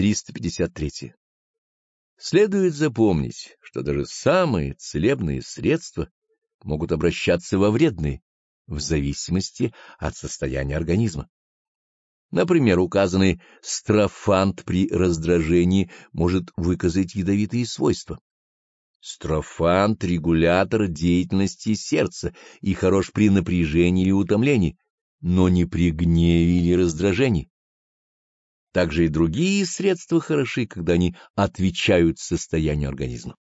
353. Следует запомнить, что даже самые целебные средства могут обращаться во вредные, в зависимости от состояния организма. Например, указанный строфант при раздражении может выказать ядовитые свойства. Строфант — регулятор деятельности сердца и хорош при напряжении или утомлении, но не при гневе или раздражении. Также и другие средства хороши, когда они отвечают состоянию организма.